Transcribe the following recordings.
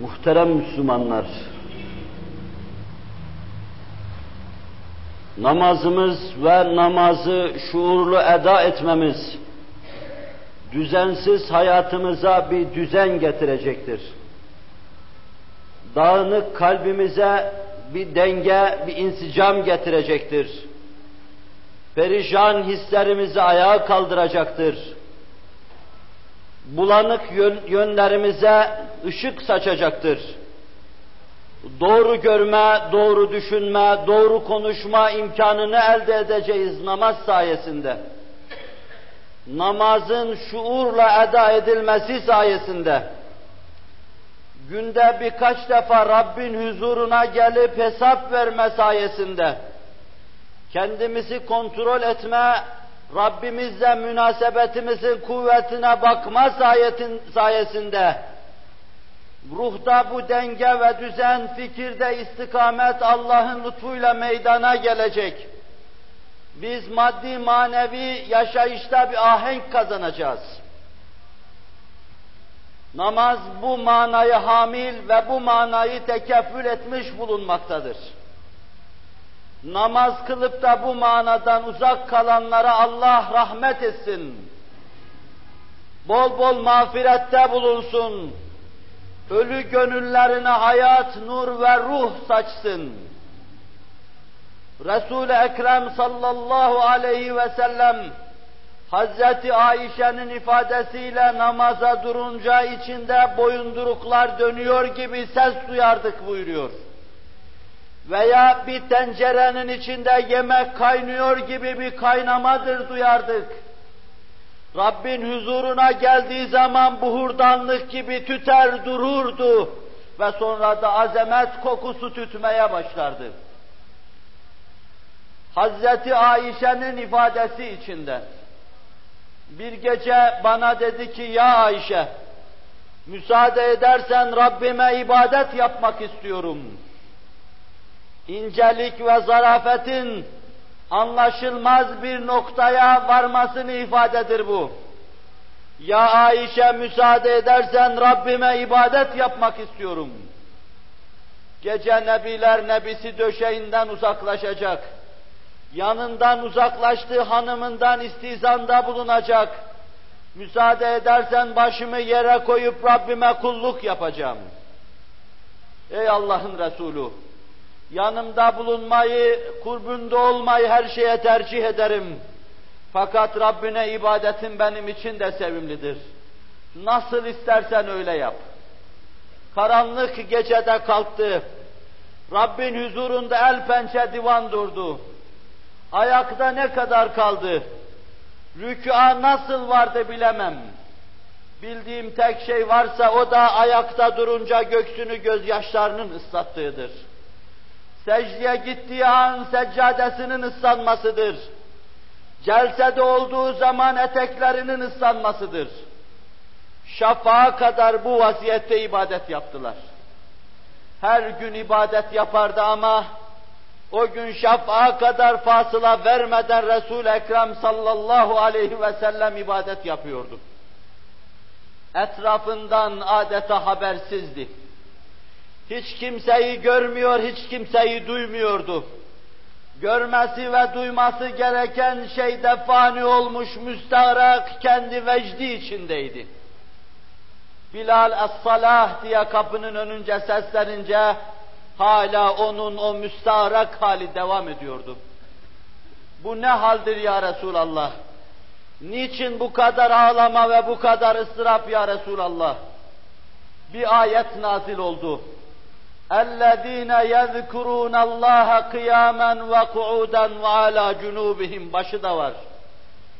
Muhterem Müslümanlar, namazımız ve namazı şuurlu eda etmemiz, düzensiz hayatımıza bir düzen getirecektir. Dağınık kalbimize bir denge, bir insicam getirecektir. Perişan hislerimizi ayağa kaldıracaktır bulanık yönlerimize ışık saçacaktır. Doğru görme, doğru düşünme, doğru konuşma imkanını elde edeceğiz namaz sayesinde. Namazın şuurla eda edilmesi sayesinde. Günde birkaç defa Rabbin huzuruna gelip hesap verme sayesinde. Kendimizi kontrol etme, Rabbimizle münasebetimizin kuvvetine bakma sayetin, sayesinde ruhta bu denge ve düzen, fikirde istikamet Allah'ın lütfuyla meydana gelecek. Biz maddi manevi yaşayışta bir ahenk kazanacağız. Namaz bu manayı hamil ve bu manayı tekeffül etmiş bulunmaktadır namaz kılıp da bu manadan uzak kalanlara Allah rahmet etsin. Bol bol mağfirette bulunsun. Ölü gönüllerine hayat, nur ve ruh saçsın. Resul-i Ekrem sallallahu aleyhi ve sellem Hazreti Ayşe'nin ifadesiyle namaza durunca içinde boyunduruklar dönüyor gibi ses duyardık buyuruyor veya bir tencerenin içinde yemek kaynıyor gibi bir kaynamadır duyardık. Rabbin huzuruna geldiği zaman buhurdanlık gibi tüter dururdu ve sonra da azamet kokusu tütmeye başlardı. Hazreti Ayşe'nin ifadesi içinde bir gece bana dedi ki ya Ayşe müsaade edersen Rabbime ibadet yapmak istiyorum.'' incelik ve zarafetin anlaşılmaz bir noktaya varmasını ifadedir bu. Ya Ayşe müsaade edersen Rabbime ibadet yapmak istiyorum. Gece nebiler nebisi döşeğinden uzaklaşacak. Yanından uzaklaştığı hanımından istizanda bulunacak. Müsaade edersen başımı yere koyup Rabbime kulluk yapacağım. Ey Allah'ın Resulü! Yanımda bulunmayı, kurbunda olmayı her şeye tercih ederim. Fakat Rabbine ibadetin benim için de sevimlidir. Nasıl istersen öyle yap. Karanlık gecede kalktı. Rabbin huzurunda el pençe divan durdu. Ayakta ne kadar kaldı? Rükûa nasıl vardı bilemem. Bildiğim tek şey varsa o da ayakta durunca göksünü gözyaşlarının ıslattığıdır. Secdeye gittiği an seccadesinin ıslanmasıdır. Celsede olduğu zaman eteklerinin ıslanmasıdır. Şafağa kadar bu vaziyette ibadet yaptılar. Her gün ibadet yapardı ama o gün şafağa kadar fasıla vermeden Resul-i Ekrem sallallahu aleyhi ve sellem ibadet yapıyordu. Etrafından adeta habersizdi hiç kimseyi görmüyor, hiç kimseyi duymuyordu. Görmesi ve duyması gereken şeyde fani olmuş müstarak kendi vecdi içindeydi. Bilal es-salah diye kapının önünce seslenince hala onun o müstarak hali devam ediyordu. Bu ne haldir ya Resulallah? Niçin bu kadar ağlama ve bu kadar ıstırap ya Resulallah? Bir ayet nazil oldu. اَلَّذ۪ينَ يَذْكُرُونَ اللّٰهَ قِيَامًا وَقُعُودًا وَعَلَى جُنُوبِهِمْ Başı da var.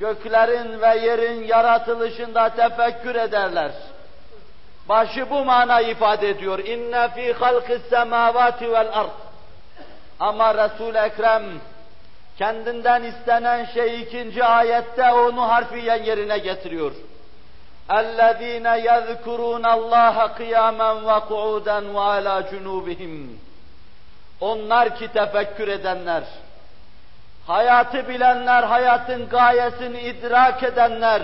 Göklerin ve yerin yaratılışında tefekkür ederler. Başı bu mana ifade ediyor. İnne fi halqis semavati vel ard. Ama Resul Ekrem kendinden istenen şey ikinci ayette onu harfiyen yerine getiriyor. اَلَّذ۪ينَ يَذْكُرُونَ اللّٰهَ قِيَامًا وَقُعُودًا وَعَلَى جُنُوبِهِمْ Onlar ki tefekkür edenler, hayatı bilenler, hayatın gayesini idrak edenler,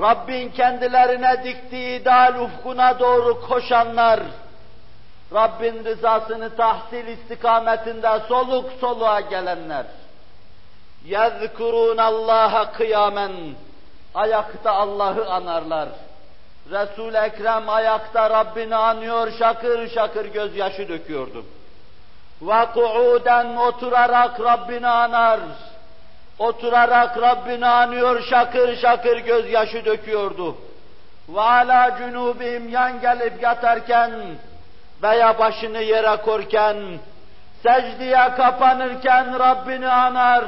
Rabbin kendilerine diktiği ideal ufkuna doğru koşanlar, Rabbin rızasını tahsil istikametinde soluk soluğa gelenler, يَذْكُرُونَ اللّٰهَ kıyamen Ayakta Allah'ı anarlar. Resul-i Ekrem ayakta Rabbini anıyor, şakır şakır gözyaşı döküyordu. Ve kuuden oturarak Rabbini anar. Oturarak Rabbini anıyor, şakır şakır gözyaşı döküyordu. Ve ala cunubihim yan gelip yatarken veya başını yere korken, secdeye kapanırken Rabbini anar,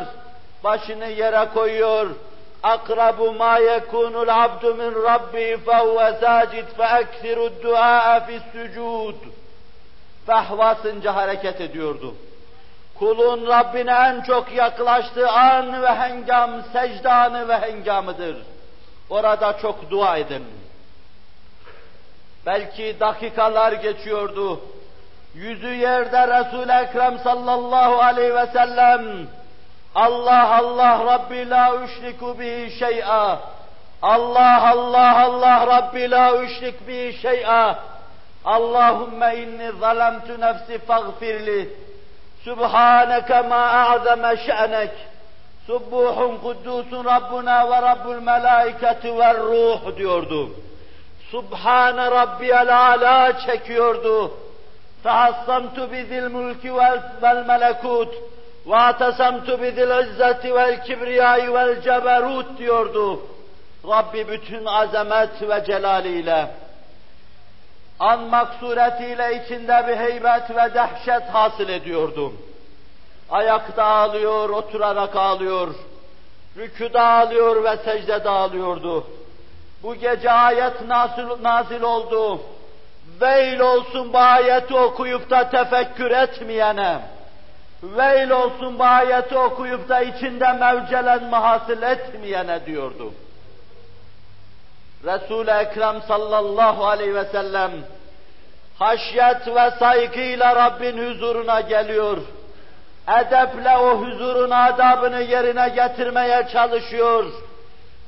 başını yere koyuyor. Akrabu ma yekunul abdu min rabbi fehuve sacid feeksiru du'a fis sucud. Fehvasınca hareket ediyordu. Kulun Rabbine en çok yaklaştığı an ve hengam, secde anı ve hengamıdır. Orada çok dua edin. Belki dakikalar geçiyordu. Yüzü yerde Resul-i Ekrem sallallahu aleyhi ve sellem Allah Allah Rabbi la üşriku bihi şey'a. Allah Allah Allah Rabbi la üşrik bihi şey'a. Allahümme inni zalemtu nefsi faghfirli Subhaneke ma a'zeme şe'nek. Subbuhun kuddusun Rabbuna ve Rabbul melaiketi ve ruh diyordu. Subhane Rabbiyel Ala çekiyordu. Fehassamtu bizil mulki vel melekut izzeti vel kibriyai vel ceberut diyordu. Rabbi bütün azamet ve celaliyle anmak suretiyle içinde bir heybet ve dehşet hasıl ediyordu. Ayakta ağlıyor, oturarak ağlıyor, rüküde ağlıyor ve secdede ağlıyordu. Bu gece ayet nazil, nazil oldu. Veil olsun bu ayeti okuyup da tefekkür etmeyene. Veil olsun bu ayeti okuyup da içinde mevcelenme hasıl etmeyene diyordu. Resul-i Ekrem sallallahu aleyhi ve sellem haşyet ve saygıyla Rabbin huzuruna geliyor. Edeple o huzurun adabını yerine getirmeye çalışıyor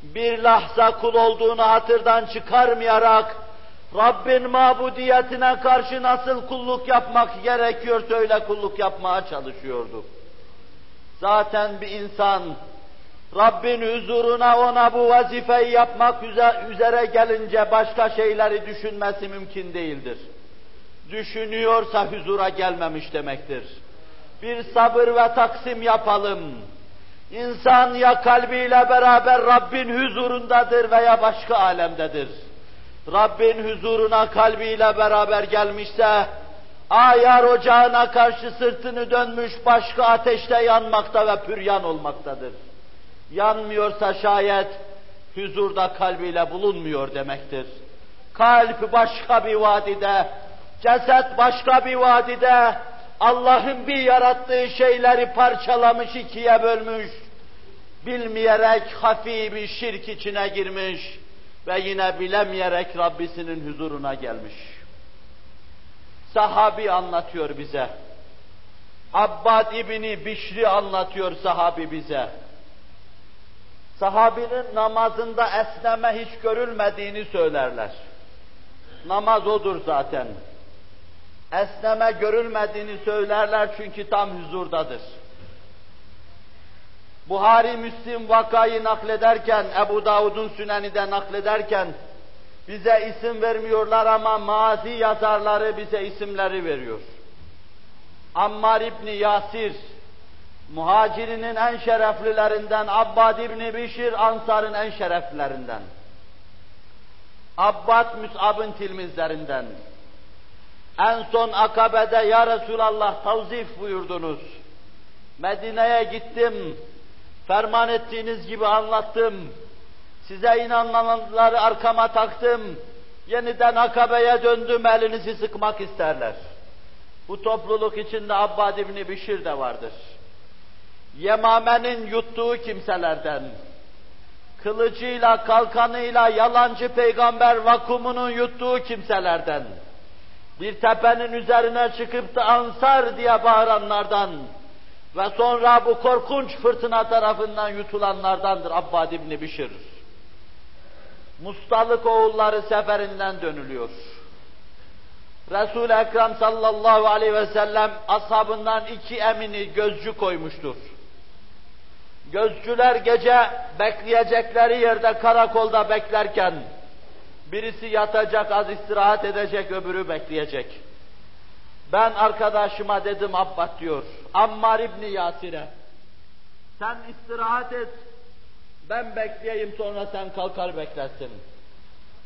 bir lahza kul olduğunu hatırdan çıkarmayarak, Rabbin mabudiyetine karşı nasıl kulluk yapmak gerekiyor öyle kulluk yapmaya çalışıyordu. Zaten bir insan, Rabbin huzuruna ona bu vazifeyi yapmak üzere gelince başka şeyleri düşünmesi mümkün değildir. Düşünüyorsa huzura gelmemiş demektir. Bir sabır ve taksim yapalım İnsan ya kalbiyle beraber Rabbin huzurundadır veya başka alemdedir. Rabbin huzuruna kalbiyle beraber gelmişse, ayar ocağına karşı sırtını dönmüş başka ateşte yanmakta ve püryan olmaktadır. Yanmıyorsa şayet huzurda kalbiyle bulunmuyor demektir. Kalp başka bir vadide, ceset başka bir vadide, Allah'ın bir yarattığı şeyleri parçalamış ikiye bölmüş, bilmeyerek hafi bir şirk içine girmiş ve yine bilemeyerek Rabbisinin huzuruna gelmiş. Sahabi anlatıyor bize. Abbad İbni Bişri anlatıyor sahabi bize. Sahabinin namazında esneme hiç görülmediğini söylerler. Namaz odur zaten esneme görülmediğini söylerler çünkü tam huzurdadır. Buhari Müslim vakayı naklederken, Ebu Davud'un süneni de naklederken bize isim vermiyorlar ama mazi yazarları bize isimleri veriyor. Ammar İbni Yasir, muhacirinin en şereflilerinden, Abbad İbni Bişir, Ansar'ın en şereflilerinden. Abbad Müs'ab'ın tilmizlerinden. En son akabede ya Resulallah tavzif buyurdunuz. Medine'ye gittim, ferman ettiğiniz gibi anlattım. Size inananları arkama taktım. Yeniden akabeye döndüm, elinizi sıkmak isterler. Bu topluluk içinde Abbad İbni Bişir de vardır. Yemame'nin yuttuğu kimselerden, kılıcıyla, kalkanıyla yalancı peygamber vakumunu yuttuğu kimselerden, bir tepenin üzerine çıkıp da ansar diye bağıranlardan ve sonra bu korkunç fırtına tarafından yutulanlardandır Abbad İbni Bişir. Mustalık oğulları seferinden dönülüyor. Resul-i Ekrem sallallahu aleyhi ve sellem ashabından iki emini gözcü koymuştur. Gözcüler gece bekleyecekleri yerde karakolda beklerken birisi yatacak, az istirahat edecek, öbürü bekleyecek. Ben arkadaşıma dedim Abbat diyor, Ammar İbni Yasir'e, sen istirahat et, ben bekleyeyim sonra sen kalkar beklersin.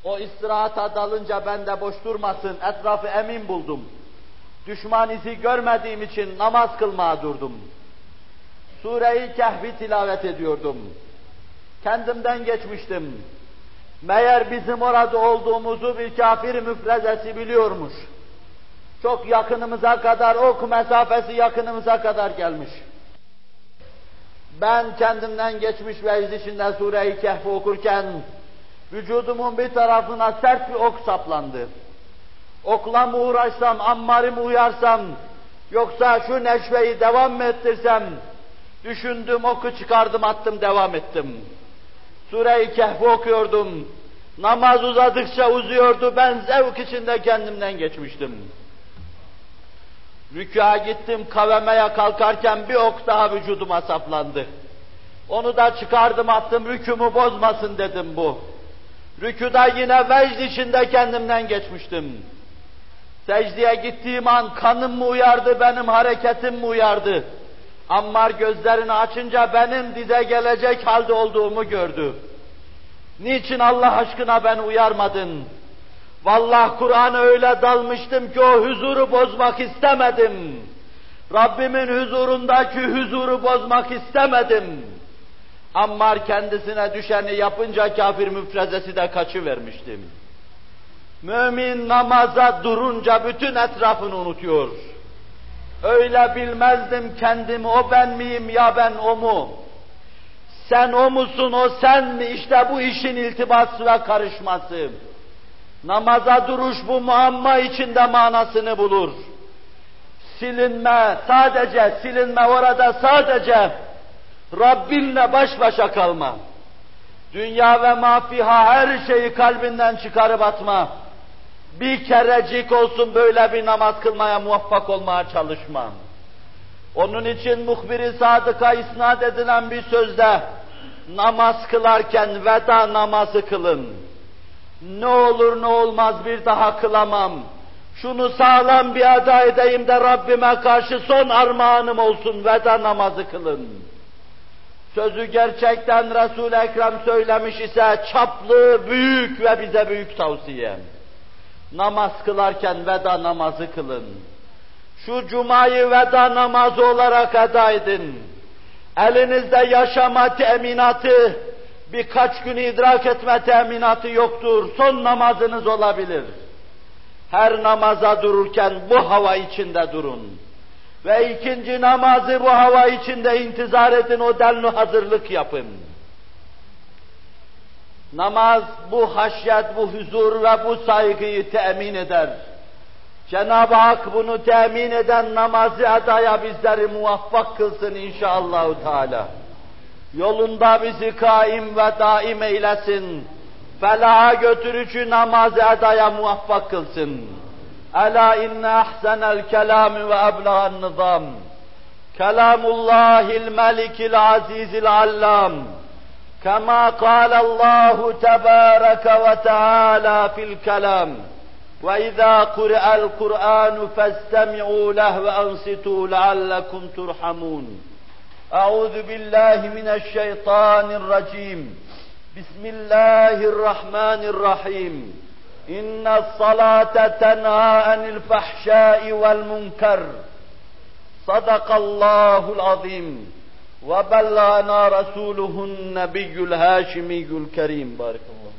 O istirahata dalınca ben de boş durmasın, etrafı emin buldum. Düşman izi görmediğim için namaz kılmaya durdum. Sure-i Kehf'i tilavet ediyordum. Kendimden geçmiştim. Meğer bizim orada olduğumuzu bir kafir müfrezesi biliyormuş. Çok yakınımıza kadar, ok mesafesi yakınımıza kadar gelmiş. Ben kendimden geçmiş ve içinde Sure-i Kehf okurken, vücudumun bir tarafına sert bir ok saplandı. Okla mı uğraşsam, ammarı mı uyarsam, yoksa şu neşveyi devam mı ettirsem, düşündüm, oku çıkardım, attım, devam ettim. Sure-i Kehf'i okuyordum. Namaz uzadıkça uzuyordu, ben zevk içinde kendimden geçmiştim. Rükûa gittim, kavemeye kalkarken bir ok daha vücuduma saplandı. Onu da çıkardım attım, rükümü bozmasın dedim bu. Rüküda yine vecd içinde kendimden geçmiştim. Secdeye gittiğim an kanım mı uyardı, benim hareketim mi uyardı? Ammar gözlerini açınca benim dize gelecek halde olduğumu gördü. Niçin Allah aşkına ben uyarmadın? Vallahi Kur'an'a öyle dalmıştım ki o huzuru bozmak istemedim. Rabbimin huzurundaki huzuru bozmak istemedim. Ammar kendisine düşeni yapınca kafir müfrezesi de kaçıvermiştim. Mümin namaza durunca bütün etrafını unutuyor. Öyle bilmezdim kendimi, o ben miyim ya ben o mu? Sen o musun, o sen mi? İşte bu işin iltibası ve karışması. Namaza duruş bu muamma içinde manasını bulur. Silinme, sadece silinme orada sadece Rabbinle baş başa kalma. Dünya ve mafiha her şeyi kalbinden çıkarıp atma. Bir kerecik olsun böyle bir namaz kılmaya muvaffak olmaya çalışma. Onun için muhbiri sadıka isnat edilen bir sözde namaz kılarken veda namazı kılın. Ne olur ne olmaz bir daha kılamam. Şunu sağlam bir ada edeyim de Rabbime karşı son armağanım olsun veda namazı kılın. Sözü gerçekten Resul-i Ekrem söylemiş ise çaplı, büyük ve bize büyük tavsiye. Namaz kılarken veda namazı kılın. Şu cumayı veda namazı olarak eda edin. Elinizde yaşama teminatı, birkaç gün idrak etme teminatı yoktur. Son namazınız olabilir. Her namaza dururken bu hava içinde durun. Ve ikinci namazı bu hava içinde intizar edin, o denli hazırlık yapın. Namaz bu haşyet, bu huzur ve bu saygıyı temin eder. Cenab-ı Hak bunu temin eden namazı edaya bizleri muvaffak kılsın inşallah Teala. Yolunda bizi kaim ve daim eylesin. Felaha götürücü namazı edaya muvaffak kılsın. Ela inne ahsenel kelami ve eblagan nizam. Kelamullahil melikil azizil allam. كما قال الله تبارك وتعالى في الكلام واذا قرئ القران فاستمعوا له وانصتوا لعلكم ترحمون أعوذ بالله من الشيطان الرجيم. بسم الله الرحمن الرحيم. إن الصلاة تنهى عن الفحشاء والمنكر. صدق الله العظيم. وبلغنا رسوله النبي الهاشمي الكريم. بارك الله